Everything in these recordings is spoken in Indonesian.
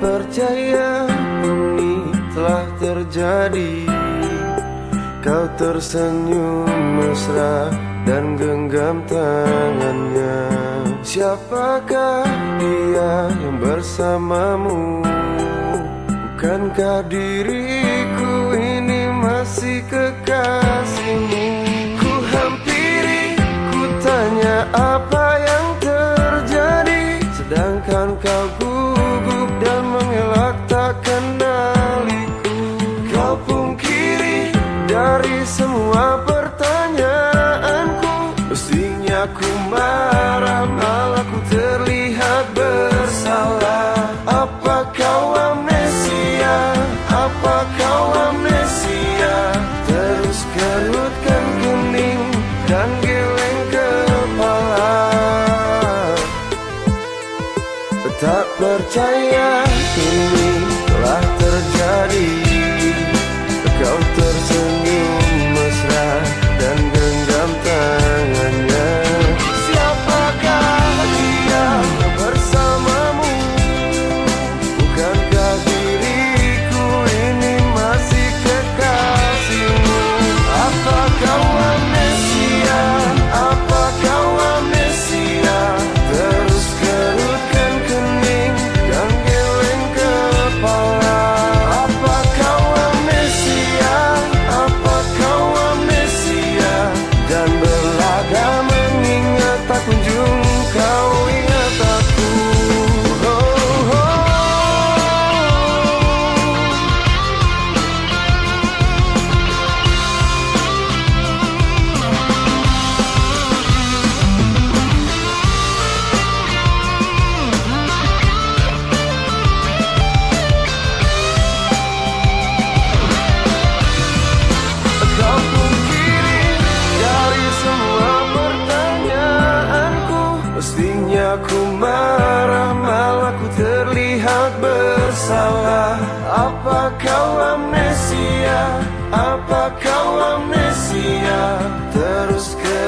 percaya ini telah terjadi. Kau tersenyum mesra dan genggam tangannya. Siapakah dia yang bersamamu? Bukankah diriku ini masih kekasihmu? Ku hampiri, ku tanya apa yang terjadi. Sedangkan kau ku dari semua pertanyaanku Mestinya ku marah malah ku terlihat bersalah Apa kau amnesia? Apa kau amnesia? Terus kerutkan kuning dan geleng kepala Tak percaya ini I bersalah Apa kau amnesia? Apa kau amnesia? Terus kerutkan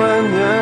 Kau akan mengingat ini selamanya